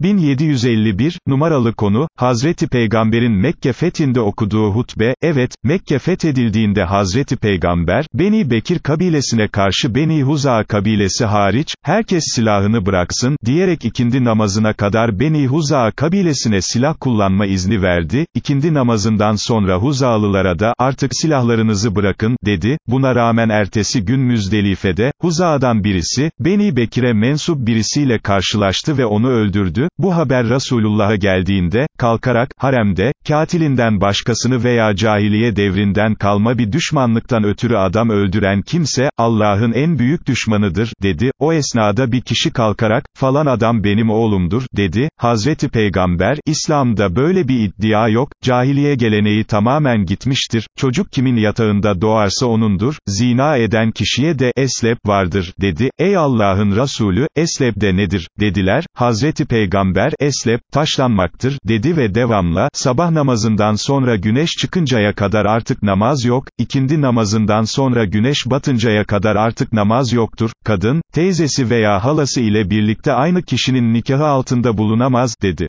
1751, numaralı konu, Hazreti Peygamber'in Mekke fethinde okuduğu hutbe, evet, Mekke fethedildiğinde Hazreti Peygamber, Beni Bekir kabilesine karşı Beni Huza kabilesi hariç, herkes silahını bıraksın, diyerek ikindi namazına kadar Beni Huza kabilesine silah kullanma izni verdi, ikindi namazından sonra Huzalılara da, artık silahlarınızı bırakın, dedi, buna rağmen ertesi gün Müzdelife'de, Huza'dan birisi, Beni Bekir'e mensup birisiyle karşılaştı ve onu öldürdü, bu haber Resulullah'a geldiğinde, kalkarak, haremde, katilinden başkasını veya cahiliye devrinden kalma bir düşmanlıktan ötürü adam öldüren kimse, Allah'ın en büyük düşmanıdır, dedi, o esnada bir kişi kalkarak, falan adam benim oğlumdur, dedi, Hazreti Peygamber, İslam'da böyle bir iddia yok, cahiliye geleneği tamamen gitmiştir, çocuk kimin yatağında doğarsa onundur, zina eden kişiye de, eslep vardır, dedi, ey Allah'ın Resulü, eslep de nedir, dediler, Hazreti Peygamber, eslep, taşlanmaktır, dedi ve devamla, sabah namazından sonra güneş çıkıncaya kadar artık namaz yok, ikindi namazından sonra güneş batıncaya kadar artık namaz yoktur, kadın, teyzesi veya halası ile birlikte aynı kişinin nikahı altında bulunamaz, dedi.